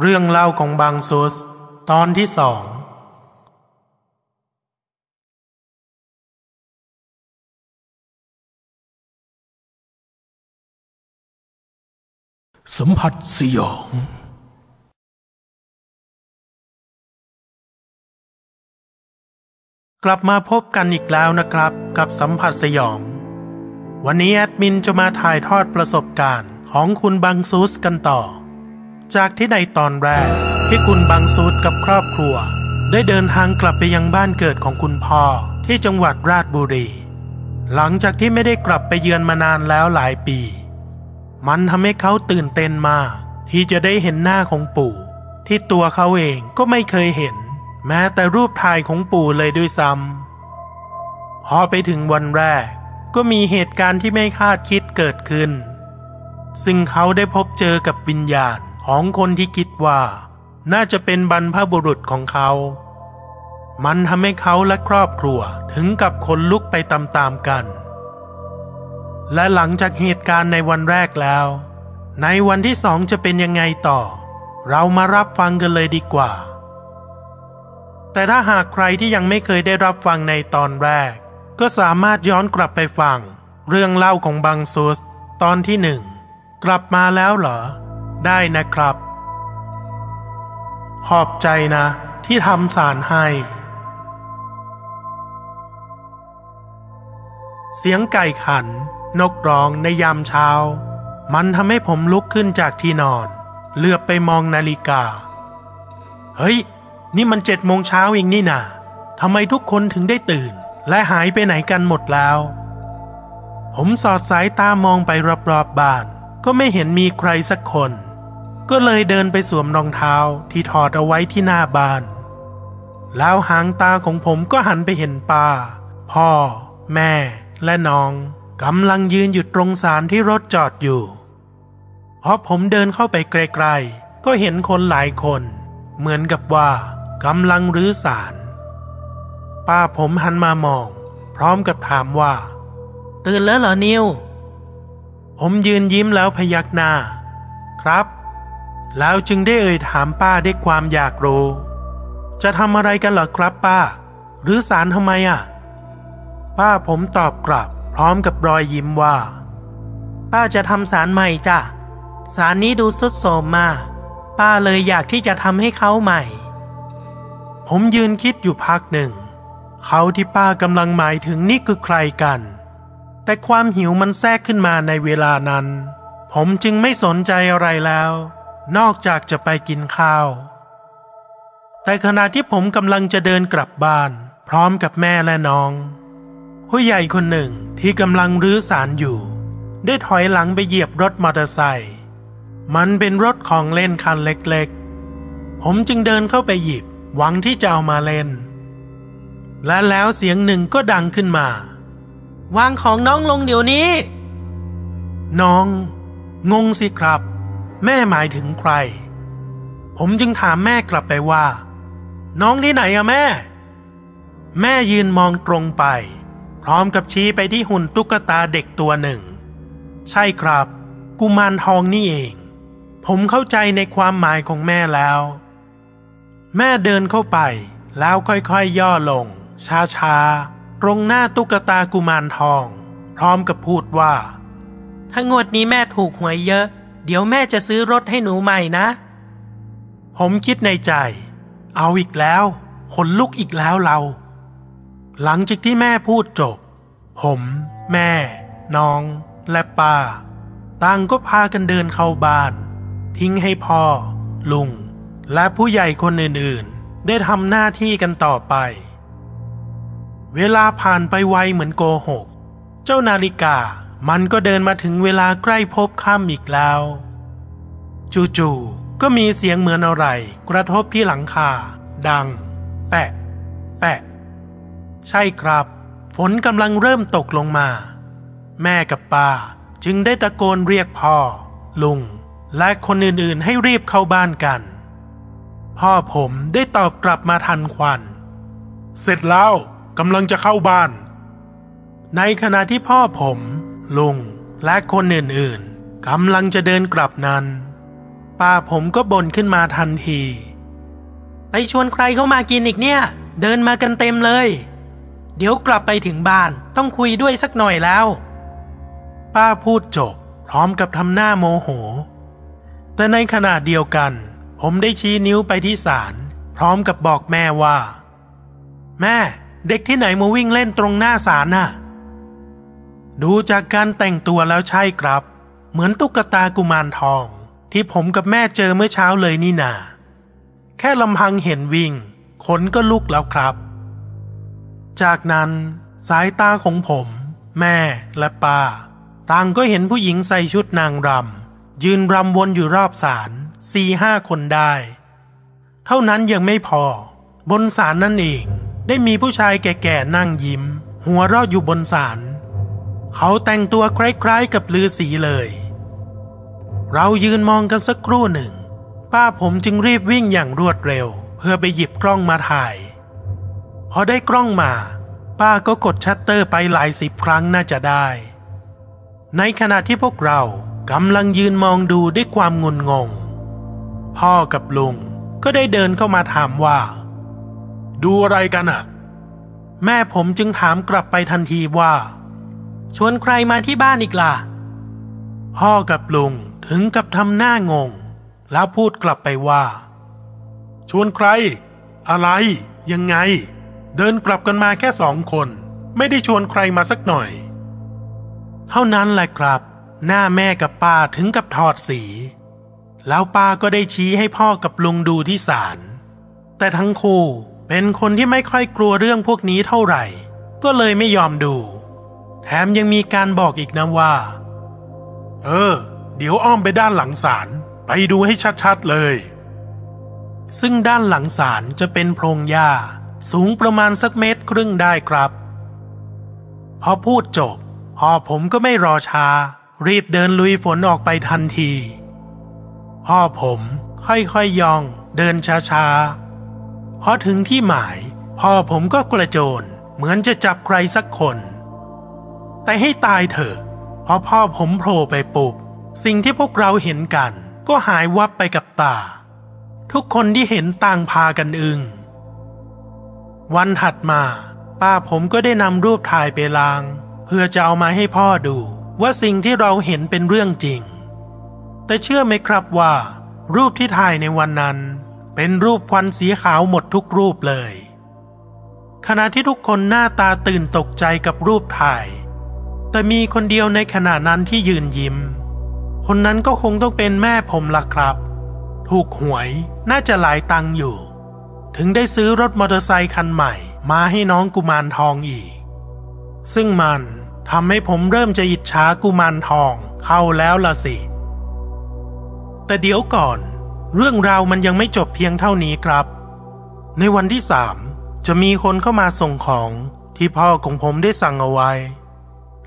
เรื่องเล่าของบางซุส ตอนที่สอง สัมผัสสยอง กลับมาพบกันอีกแล้วนะครับกับสัมผัสสยอง วันนี้แอดมินจะมาถ่ายทอดประสบการณ์ของคุณบังซุสกันต่อ จากที่ในตอนแรกที่คุณบังซุสกับครอบครัว ได้เดินทางกลับไปยังบ้านเกิดของคุณพ่อที่จังหวัดราชบุรี หลังจากที่ไม่ได้กลับไปเยือนมานานแล้วหลายปี มันทำให้เขาตื่นเต้นมาก ที่จะได้เห็นหน้าของปู่ ที่ตัวเขาเองก็ไม่เคยเห็น แม้แต่รูปถ่ายของปู่เลยด้วยซ้ำพอไปถึงวันแรก ก็มีเหตุการณ์ที่ไม่คาดคิดเกิดขึ้น ซึ่งเขาได้พบเจอกับวิญญาณ ของคนที่คิดว่า น่าจะเป็นบรรพบุรุษของเขา มันทำให้เขาและครอบครัวถึงกับขนลุกไปตามๆกัน และหลังจากเหตุการณ์ในวันแรกแล้ว ในวันที่สองจะเป็นยังไงต่อ เรามารับฟังกันเลยดีกว่า แต่ถ้าหากใครที่ยังไม่เคยได้รับฟังในตอนแรก ก็สามารถย้อนกลับไปฟัง เรื่องเล่าของบังซุสตอนที่หนึ่งกลับมาแล้วเหรอ ได้นะครับ ขอบใจนะที่ทำสารให้ เสียงไก่ขัน นกร้องในยามเช้า มันทำให้ผมลุกขึ้นจากที่นอน เลือบไปมองนาฬิกา เฮ้ย นี่มันเจ็ดโมงเช้าเองนี่นาทำไมทุกคนถึงได้ตื่น และหายไปไหนกันหมดแล้ว ผมสอดสายตามองไปรอบๆบบ้าน ก็ไม่เห็นมีใครสักคน ก็เลยเดินไปสวมรองเท้าที่ถอดเอาไว้ที่หน้าบ้าน แล้วหางตาของผมก็หันไปเห็นป้า พ่อ แม่ และน้องกำลังยืนอยู่ตรงสารที่รถจอดอยู่พอผมเดินเข้าไปไกลๆ ก็เห็นคนหลายคน เหมือนกับว่ากำลังรื้อสารป้าผมหันมามอง พร้อมกับถามว่า ตื่นแล้วเหรอนิว ผมยืนยิ้มแล้วพยักหน้า ครับ แล้วจึงได้เอ่ยถามป้าด้วยความอยากรู้ จะทำอะไรกันเหรอครับป้า หรือสารทำไมอะ ป้าผมตอบกลับ พร้อมกับรอยยิ้มว่า ป้าจะทำสารใหม่จ้ะ สารนี้ดูสุดโทรมมาก ป้าเลยอยากที่จะทำให้เขาใหม่ ผมยืนคิดอยู่พักหนึ่ง เขาที่ป้ากำลังหมายถึงนี่คือใครกัน แต่ความหิวมันแทรกขึ้นมาในเวลานั้น ผมจึงไม่สนใจอะไรแล้ว นอกจากจะไปกินข้าว แต่ขณะที่ผมกำลังจะเดินกลับบ้าน พร้อมกับแม่และน้อง ผู้ใหญ่คนหนึ่งที่กำลังรื้อสารอยู่ ได้ถอยหลังไปเหยียบรถมอเตอร์ไซค์มันเป็นรถของเล่นคันเล็กๆ ผมจึงเดินเข้าไปหยิบหวังที่จะเอามาเล่น และแล้วเสียงหนึ่งก็ดังขึ้นมา วางของน้องลงเดี๋ยวนี้ น้อง งงสิครับ แม่หมายถึงใคร ผมจึงถามแม่กลับไปว่า น้องที่ไหนอะแม่ แม่ยืนมองตรงไป พร้อมกับชี้ไปที่หุ่นตุ๊กตาเด็กตัวหนึ่ง ใช่ครับ กุมารทองนี่เอง ผมเข้าใจในความหมายของแม่แล้ว แม่เดินเข้าไปแล้วค่อยๆยย่อลง ช้าๆตรงหน้าตุ๊กตากุมารทอง พร้อมกับพูดว่า ถ้างวดนี้แม่ถูกหวยเยอะ เดี๋ยวแม่จะซื้อรถให้หนูใหม่นะ ผมคิดในใจ เอาอีกแล้วขนลุกอีกแล้วเรา หลังจากที่แม่พูดจบ ผม แม่ น้อง และป้า ต่างก็พากันเดินเข้าบ้าน ทิ้งให้พ่อ ลุง และผู้ใหญ่คนอื่นๆ ได้ทำหน้าที่กันต่อไป เวลาผ่านไปไวเหมือนโกหก เจ้านาฬิกา มันก็เดินมาถึงเวลาใกล้พบค่ำอีกแล้ว จู่ๆก็มีเสียงเหมือนอะไร กระทบที่หลังคา ดัง แปะ แปะ ใช่ครับ ฝนกำลังเริ่มตกลงมา แม่กับป้าจึงได้ตะโกนเรียกพ่อ ลุง และคนอื่นๆให้รีบเข้าบ้านกัน พ่อผมได้ตอบกลับมาทันควัน เสร็จแล้วกำลังจะเข้าบ้าน ในขณะที่พ่อผม ลุงและคนอื่นๆกำลังจะเดินกลับนั้น ป้าผมก็บ่นขึ้นมาทันที ไปชวนใครเข้ามากินอีกเนี่ย เดินมากันเต็มเลย เดี๋ยวกลับไปถึงบ้านต้องคุยด้วยสักหน่อยแล้ว ป้าพูดจบพร้อมกับทำหน้าโมโห แต่ในขณะเดียวกัน ผมได้ชี้นิ้วไปที่ศาลพร้อมกับบอกแม่ว่า แม่เด็กที่ไหนมาวิ่งเล่นตรงหน้าศาลน่ะ ดูจากการแต่งตัวแล้วใช่ครับ เหมือนตุ๊กตากุมารทอง ที่ผมกับแม่เจอเมื่อเช้าเลยนี่นา แค่ลำพังเห็นวิ่งขนก็ลุกแล้วครับ จากนั้นสายตาของผม แม่และป้า ต่างก็เห็นผู้หญิงใส่ชุดนางรำยืนรำวนอยู่รอบศาลสี่ห้าคนได้ เท่านั้นยังไม่พอ บนศาลนั่นเองได้มีผู้ชายแก่ๆนั่งยิ้ม หัวเราะอยู่บนศาล เขาแต่งตัวคล้ายๆกับฤๅษีเลย เรายืนมองกันสักครู่หนึ่ง ป้าผมจึงรีบวิ่งอย่างรวดเร็ว เพื่อไปหยิบกล้องมาถ่าย พอได้กล้องมา ป้าก็กดชัตเตอร์ไปหลายสิบครั้งน่าจะได้ ในขณะที่พวกเรากำลังยืนมองดูด้วยความงุนงง พ่อกับลุงก็ได้เดินเข้ามาถามว่า ดูอะไรกันอะแม่ผมจึงถามกลับไปทันทีว่า ชวนใครมาที่บ้านอีกล่ะ พ่อกับลุงถึงกับทำหน้างง แล้วพูดกลับไปว่า ชวนใคร อะไร ยังไง เดินกลับกันมาแค่สองคน ไม่ได้ชวนใครมาสักหน่อย เท่านั้นแหละครับ หน้าแม่กับป้าถึงกับถอดสี แล้วป้าก็ได้ชี้ให้พ่อกับลุงดูที่ศาลแต่ทั้งคู่เป็นคนที่ไม่ค่อยกลัวเรื่องพวกนี้เท่าไหร่ ก็เลยไม่ยอมดู แถมยังมีการบอกอีกนะว่า เออ เดี๋ยวอ้อมไปด้านหลังศาลไปดูให้ชัดๆเลย ซึ่งด้านหลังศาลจะเป็นโพรงหญ้า สูงประมาณสักเมตรครึ่งได้ครับ พอพูดจบพ่อผมก็ไม่รอช้า รีบเดินลุยฝนออกไปทันที พ่อผมค่อยๆย่อง เดินช้าๆพอถึงที่หมาย พ่อผมก็กระโจน เหมือนจะจับใครสักคน แต่ให้ตายเถอะพอพ่อผมโผล่ไปปุบสิ่งที่พวกเราเห็นกัน ก็หายวับไปกับตา ทุกคนที่เห็นต่างพากันอึง้งวันถัดมา ป้าผมก็ได้นำรูปถ่ายไปลาง เพื่อจะเอามาให้พ่อดูว่าสิ่งที่เราเห็นเป็นเรื่องจริง แต่เชื่อไหมครับว่า รูปที่ถ่ายในวันนั้น เป็นรูปควันสีขาวหมดทุกรูปเลย ขณะที่ทุกคนหน้าตาตื่นตกใจกับรูปถ่าย แต่มีคนเดียวในขณะนั้นที่ยืนยิ้ม คนนั้นก็คงต้องเป็นแม่ผมล่ะครับ ถูกหวยน่าจะหลายตังค์อยู่ ถึงได้ซื้อรถมอเตอร์ไซคันใหม่ มาให้น้องกุมารทองอีก ซึ่งมันทำให้ผมเริ่มจะอิจฉากุมารทองเข้าแล้วล่ะสิ แต่เดี๋ยวก่อน เรื่องราวมันยังไม่จบเพียงเท่านี้ครับ ในวันที่สามจะมีคนเข้ามาส่งของที่พ่อของผมได้สั่งเอาไว้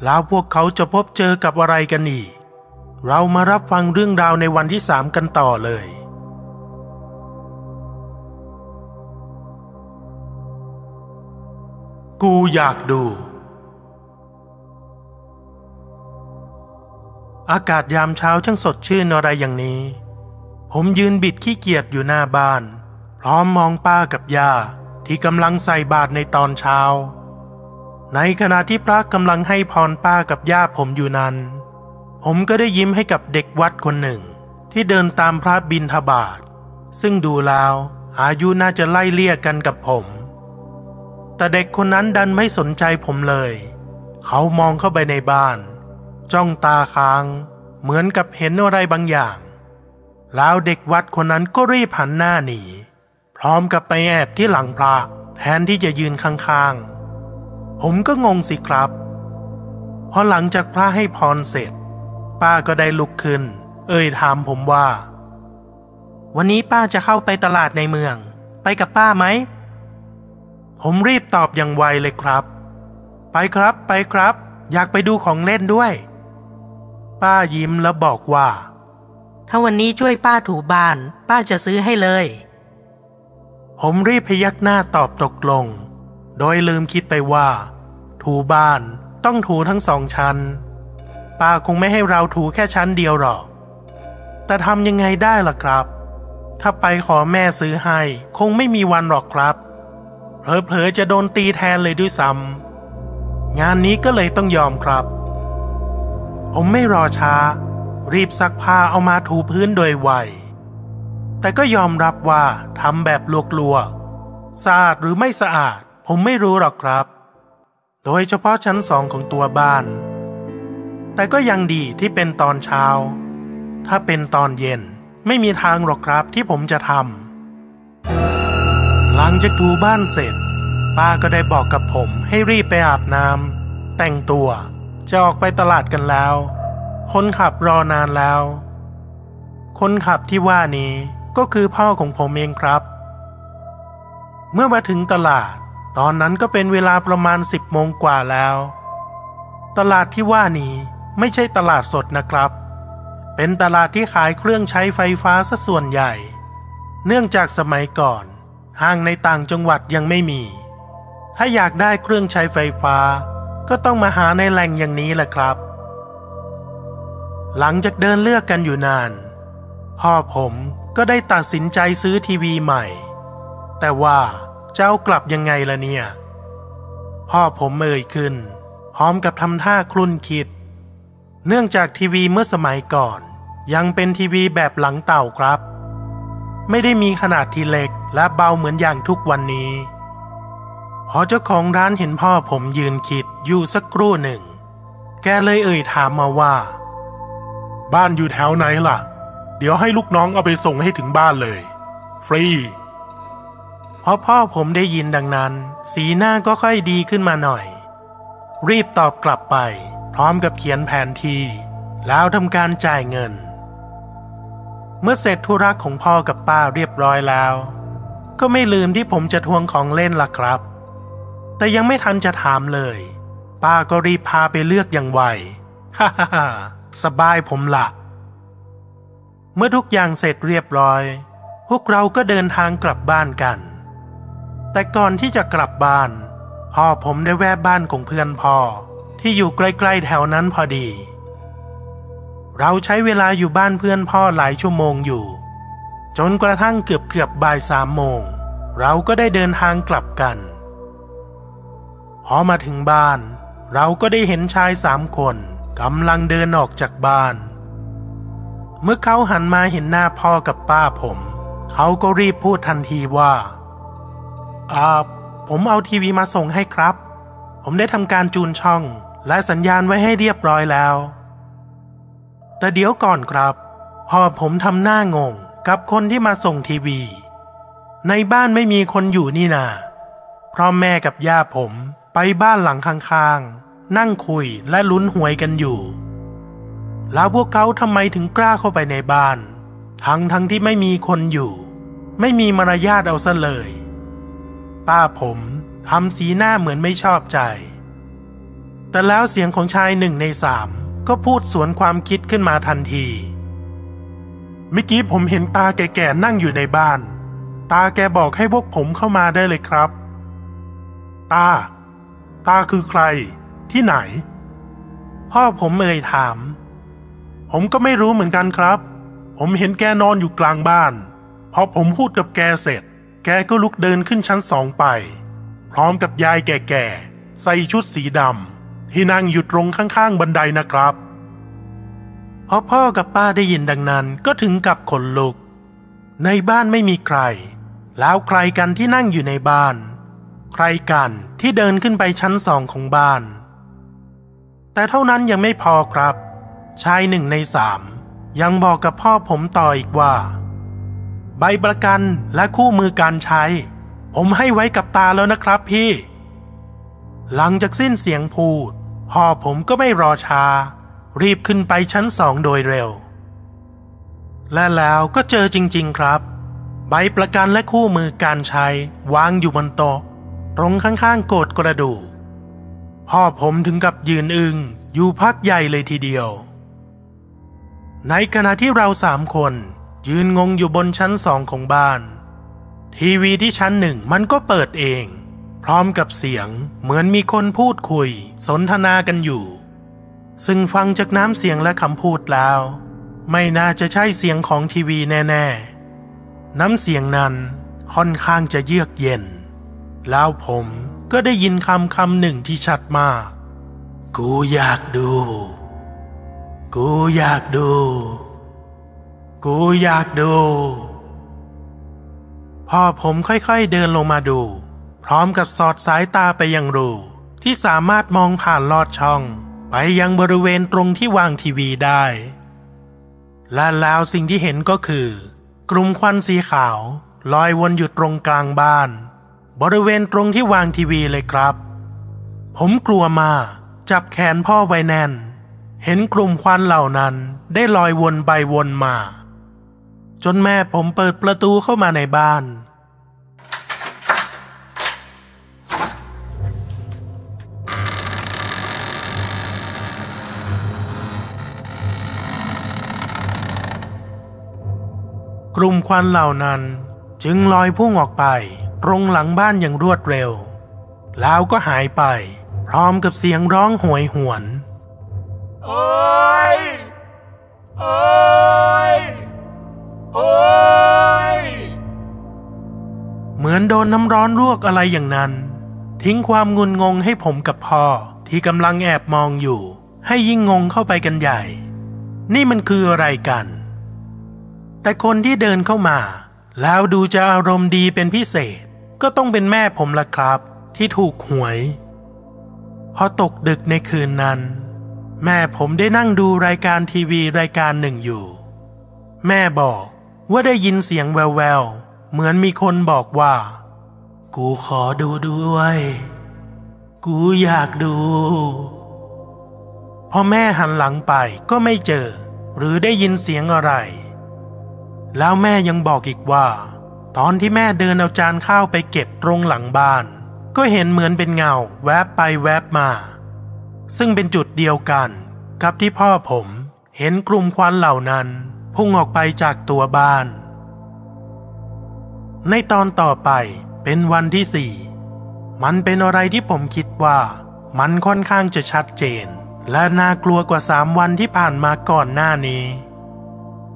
แล้วพวกเขาจะพบเจอกับอะไรกันอีก เรามารับฟังเรื่องราวในวันที่สามกันต่อเลย กูอยากดู อากาศยามเช้าช่างสดชื่นอะไรอย่างนี้ ผมยืนบิดขี้เกียจอยู่หน้าบ้าน พร้อมมองป้ากับย่าที่กำลังใส่บาตรในตอนเช้า ในขณะที่พระกำลังให้พรป้ากับย่าผมอยู่นั้น ผมก็ได้ยิ้มให้กับเด็กวัดคนหนึ่ง ที่เดินตามพระบินทบาท ซึ่งดูแล้วอายุน่าจะไล่เลี่ยกันกับผม แต่เด็กคนนั้นดันไม่สนใจผมเลย เขามองเข้าไปในบ้าน จ้องตาค้าง เหมือนกับเห็นอะไรบางอย่าง แล้วเด็กวัดคนนั้นก็รีบหันหน้าหนี พร้อมกับไปแอบที่หลังพระแทนที่จะยืนข้างๆ ผมก็งงสิครับ พอหลังจากพระให้พรเสร็จ ป้าก็ได้ลุกขึ้น เอ่ยถามผมว่า วันนี้ป้าจะเข้าไปตลาดในเมือง ไปกับป้าไหม ผมรีบตอบอย่างไวเลยครับ ไปครับไปครับ อยากไปดูของเล่นด้วย ป้ายิ้มแล้วบอกว่า ถ้าวันนี้ช่วยป้าถูบ้าน ป้าจะซื้อให้เลย ผมรีบพยักหน้าตอบตกลง โดยลืมคิดไปว่า ถูบ้านต้องถูทั้งสองชั้น ป้าคงไม่ให้เราถูแค่ชั้นเดียวหรอก แต่ทำยังไงได้ล่ะครับ ถ้าไปขอแม่ซื้อให้คงไม่มีวันหรอกครับ เผลอๆจะโดนตีแทนเลยด้วยซ้ำงานนี้ก็เลยต้องยอมครับ ผมไม่รอช้า รีบซักผ้าเอามาถูพื้นโดยไวแต่ก็ยอมรับว่าทำแบบลวกๆสะอาดหรือไม่สะอาด ผมไม่รู้หรอกครับ โดยเฉพาะชั้นสองของตัวบ้าน แต่ก็ยังดีที่เป็นตอนเช้า ถ้าเป็นตอนเย็นไม่มีทางหรอกครับที่ผมจะทำหลังจากดูบ้านเสร็จ ป้าก็ได้บอกกับผมให้รีบไปอาบน้ำแต่งตัวจะออกไปตลาดกันแล้ว คนขับรอนานแล้ว คนขับที่ว่านี้ก็คือพ่อของผมเองครับ เมื่อมาถึงตลาด ตอนนั้นก็เป็นเวลาประมาณสิบโมงกว่าแล้ว ตลาดที่ว่านี้ไม่ใช่ตลาดสดนะครับ เป็นตลาดที่ขายเครื่องใช้ไฟฟ้าซะส่วนใหญ่ เนื่องจากสมัยก่อน ห้างในต่างจังหวัดยังไม่มี ถ้าอยากได้เครื่องใช้ไฟฟ้า ก็ต้องมาหาในแหล่งอย่างนี้แหละครับ หลังจากเดินเลือกกันอยู่นาน พ่อผมก็ได้ตัดสินใจซื้อทีวีใหม่ แต่ว่า จะเอากลับยังไงล่ะเนี่ย พ่อผมเอ่ยขึ้น พร้อมกับทำท่าคลุ่นคิด เนื่องจากทีวีเมื่อสมัยก่อน ยังเป็นทีวีแบบหลังเต่าครับ ไม่ได้มีขนาดที่เล็กและเบาเหมือนอย่างทุกวันนี้ พอเจ้าของร้านเห็นพ่อผมยืนคิดอยู่สักครู่หนึ่ง แกเลยเอ่ยถามมาว่า บ้านอยู่แถวไหนล่ะ เดี๋ยวให้ลูกน้องเอาไปส่งให้ถึงบ้านเลย ฟรี พอพ่อผมได้ยินดังนั้น สีหน้าก็ค่อยดีขึ้นมาหน่อย รีบตอบกลับไป พร้อมกับเขียนแผนที่ แล้วทำการจ่ายเงิน เมื่อเสร็จธุระของพ่อกับป้าเรียบร้อยแล้ว ก็ไม่ลืมที่ผมจะทวงของเล่นล่ะครับ แต่ยังไม่ทันจะถามเลย ป้าก็รีบพาไปเลือกอย่างไวฮ่าฮ่าฮ่าสบายผมละเมื่อทุกอย่างเสร็จเรียบร้อย พวกเราก็เดินทางกลับบ้านกัน แต่ก่อนที่จะกลับบ้าน พ่อผมได้แวะบ้านของเพื่อนพ่อ ที่อยู่ใกล้ๆแถวนั้นพอดี เราใช้เวลาอยู่บ้านเพื่อนพ่อหลายชั่วโมงอยู่ จนกระทั่งเกือบเกือบบ่ายสามโมง เราก็ได้เดินทางกลับกันพอมาถึงบ้าน เราก็ได้เห็นชายสามคนกำลังเดินออกจากบ้าน เมื่อเขาหันมาเห็นหน้าพ่อกับป้าผม เขาก็รีบพูดทันทีว่า อ่าผมเอาทีวีมาส่งให้ครับ ผมได้ทำการจูนช่อง และสัญญาณไว้ให้เรียบร้อยแล้ว แต่เดี๋ยวก่อนครับ พ่อผมทำหน้างงกับคนที่มาส่งทีวี ในบ้านไม่มีคนอยู่นี่นาเพราะแม่กับย่าผมไปบ้านหลังข้างๆ นั่งคุยและลุ้นหวยกันอยู่ แล้วพวกเขาทำไมถึงกล้าเข้าไปในบ้าน ทั้งทั้งที่ไม่มีคนอยู่ ไม่มีมารยาทเอาซะเลย ป้าผมทำสีหน้าเหมือนไม่ชอบใจ แต่แล้วเสียงของชายหนึ่งในสามก็พูดสวนความคิดขึ้นมาทันทีเมื่อกี้ผมเห็นตาแก่ๆนั่งอยู่ในบ้าน ตาแกบอกให้พวกผมเข้ามาได้เลยครับ ตา ตาคือใคร ที่ไหน พ่อผมเอ่ยถาม ผมก็ไม่รู้เหมือนกันครับ ผมเห็นแกนอนอยู่กลางบ้าน พอผมพูดกับแกเสร็จ แกก็ลุกเดินขึ้นชั้นสองไป พร้อมกับยายแก่ๆ ใส่ชุดสีดำที่นั่งอยู่ตรงข้างๆ บันไดนะครับพอพ่อกับป้าได้ยินดังนั้นก็ถึงกับขนลุก ในบ้านไม่มีใคร แล้วใครกันที่นั่งอยู่ในบ้าน ใครกันที่เดินขึ้นไปชั้นสองของบ้าน แต่เท่านั้นยังไม่พอครับ ชายหนึ่งในสามยังบอกกับพ่อผมต่ออีกว่า ใบประกันและคู่มือการใช้ ผมให้ไว้กับตาแล้วนะครับพี่ หลังจากสิ้นเสียงพูด พ่อผมก็ไม่รอช้า รีบขึ้นไปชั้นสองโดยเร็ว และแล้วก็เจอจริง ๆครับ ใบประกันและคู่มือการใช้ วางอยู่บนโต๊ะตรงข้างๆโกดกระดูกพ่อผมถึงกับยืนอึงอยู่พักใหญ่เลยทีเดียว ในขณะที่เราสามคน ยืนงงอยู่บนชั้นสองของบ้าน ทีวีที่ชั้นหนึ่งมันก็เปิดเอง พร้อมกับเสียงเหมือนมีคนพูดคุย สนทนากันอยู่ ซึ่งฟังจากน้ำเสียงและคำพูดแล้ว ไม่น่าจะใช่เสียงของทีวีแน่ๆ น้ำเสียงนั้นค่อนข้างจะเยือกเย็น แล้วผมก็ได้ยินคำคำหนึ่งที่ชัดมาก กูอยากดู กูอยากดู กูอยากดู พอผมค่อยๆเดินลงมาดู พร้อมกับสอดสายตาไปยังรูที่สามารถมองผ่านลอดช่อง ไปยังบริเวณตรงที่วางทีวีได้ และแล้วสิ่งที่เห็นก็คือ กลุ่มควันสีขาว ลอยวนอยู่ตรงกลางบ้าน บริเวณตรงที่วางทีวีเลยครับ ผมกลัวมากจับแขนพ่อไว้แน่น เห็นกลุ่มควันเหล่านั้นได้ลอยวนไปวนมา จนแม่ผมเปิดประตูเข้ามาในบ้าน กลุ่มควันเหล่านั้นจึงลอยพุ่งออกไป ตรงหลังบ้านอย่างรวดเร็ว แล้วก็หายไป พร้อมกับเสียงร้องโหวยหวน โอ้ย โอ้ย โอ้ยเหมือนโดนน้ำร้อนลวกอะไรอย่างนั้น ทิ้งความงุนงงให้ผมกับพ่อที่กำลังแอบมองอยู่ ให้ยิ่งงงเข้าไปกันใหญ่ นี่มันคืออะไรกัน แต่คนที่เดินเข้ามา แล้วดูจะอารมณ์ดีเป็นพิเศษ ก็ต้องเป็นแม่ผมละครับ ที่ถูกหวย พอตกดึกในคืนนั้น แม่ผมได้นั่งดูรายการทีวีรายการหนึ่งอยู่ แม่บอก ว่าได้ยินเสียงแววๆ เหมือนมีคนบอกว่า กูขอดูด้วย กูอยากดู พอแม่หันหลังไปก็ไม่เจอ หรือได้ยินเสียงอะไร แล้วแม่ยังบอกอีกว่า ตอนที่แม่เดินเอาจานข้าวไปเก็บตรงหลังบ้าน ก็เห็นเหมือนเป็นเงาแวบไปแวบมา ซึ่งเป็นจุดเดียวกัน กับที่พ่อผมเห็นกลุ่มควันเหล่านั้น พุ่งออกไปจากตัวบ้าน ในตอนต่อไปเป็นวันที่สี่มันเป็นอะไรที่ผมคิดว่า มันค่อนข้างจะชัดเจน และน่ากลัวกว่าสามวันที่ผ่านมาก่อนหน้านี้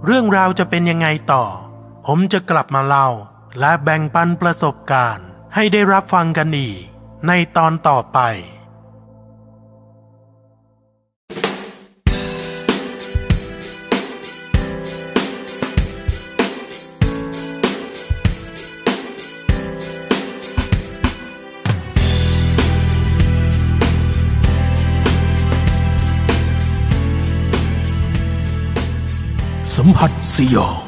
เรื่องราวจะเป็นยังไงต่อ ผมจะกลับมาเล่า และแบ่งปันประสบการณ์ ให้ได้รับฟังกันอีกในตอนต่อไป 発用。